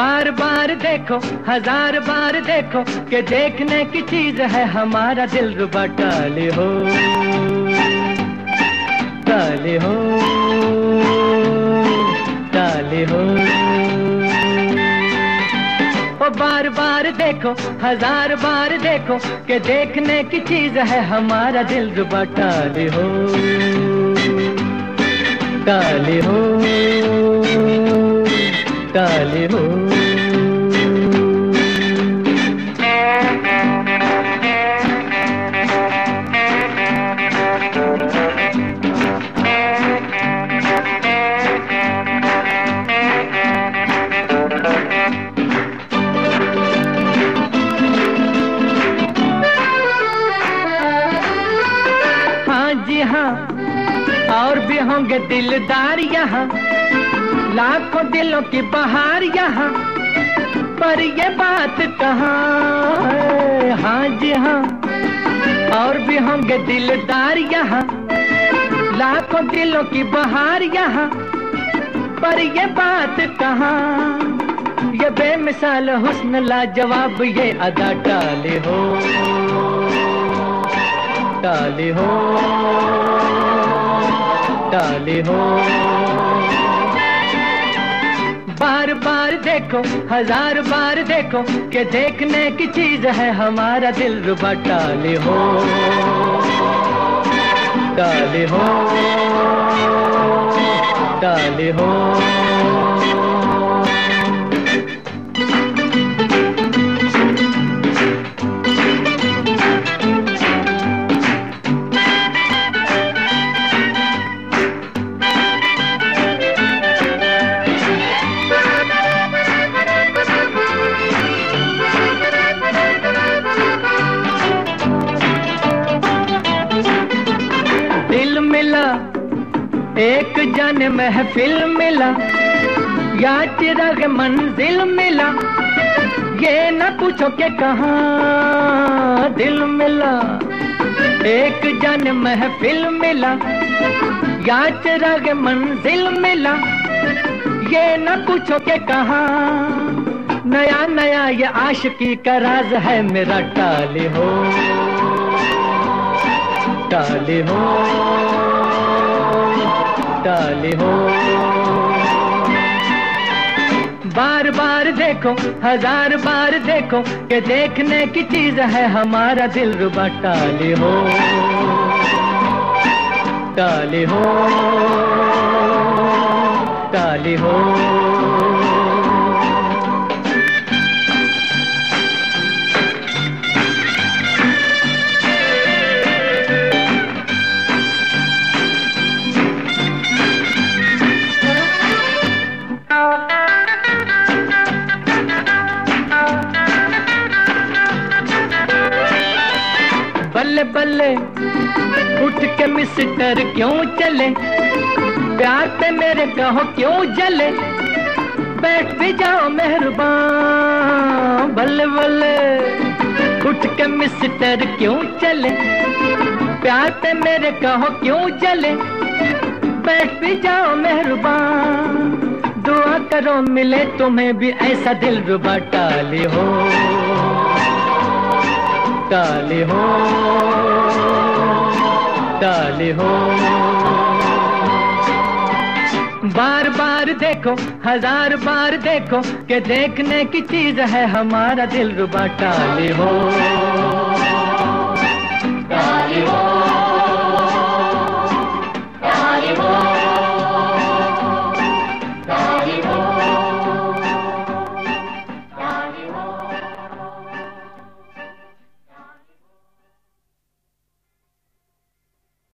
बार बार देखो, हज़ार बार देखो कि देखने की चीज़ है हमारा दिल रुबा टाले हो। टाले हो टाले हो। ओ बार बार देखो, हज़ार बार देखो कि देखने की चीज़ है हमारा दिल रुबा टाले हो। टाले हो टाले हो। जी हाँ और भी होंगे दिलदार यहाँ, लाखों दिलों की बहार यहाँ। पर ये बात कहाँ हाँ? जी हाँ और भी होंगे दिलदार यहाँ, लाखों दिलों की बहार यहाँ। पर ये बात कहाँ, ये बेमिसाल हुस्न लाजवाब ये अदा टाले हो। टाले हो टाले हो। बार बार देखो हज़ार बार देखो कि देखने की चीज़ है हमारा दिल रुबा। टाले हो टाले हो टाले हो। एक जन महफिल मिला या चिराग मंजिल मिला। ये न पूछो के कहा दिल मिला। एक जन महफिल मिला या चिराग मंजिल मिला। ये न पूछो के कहा, नया नया ये आशिकी का राज है मेरा टाले हो टाले हो। टाले हो। बार बार देखो, हज़ार बार देखो कि देखने की चीज़ है हमारा दिल रुबा। टाले हो टाले हो टाले हो। बल्ले बल्ले, उठ के मिस्टर क्यों चले? प्यार पे मेरे कहो क्यों जले? बैठ भी जाओ मेहरबान, बल्ले बल्ले, उठ के मिस्टर क्यों चले? प्यार पे मेरे कहो क्यों जले? बैठ भी जाओ मेहरबान, दुआ करो मिले तुम्हें भी ऐसा दिल रुबा टाले हो। टाले हो टाले हो। बार बार देखो हज़ार बार देखो, के देखने की चीज़ है हमारा दिल रुबा टाले हो।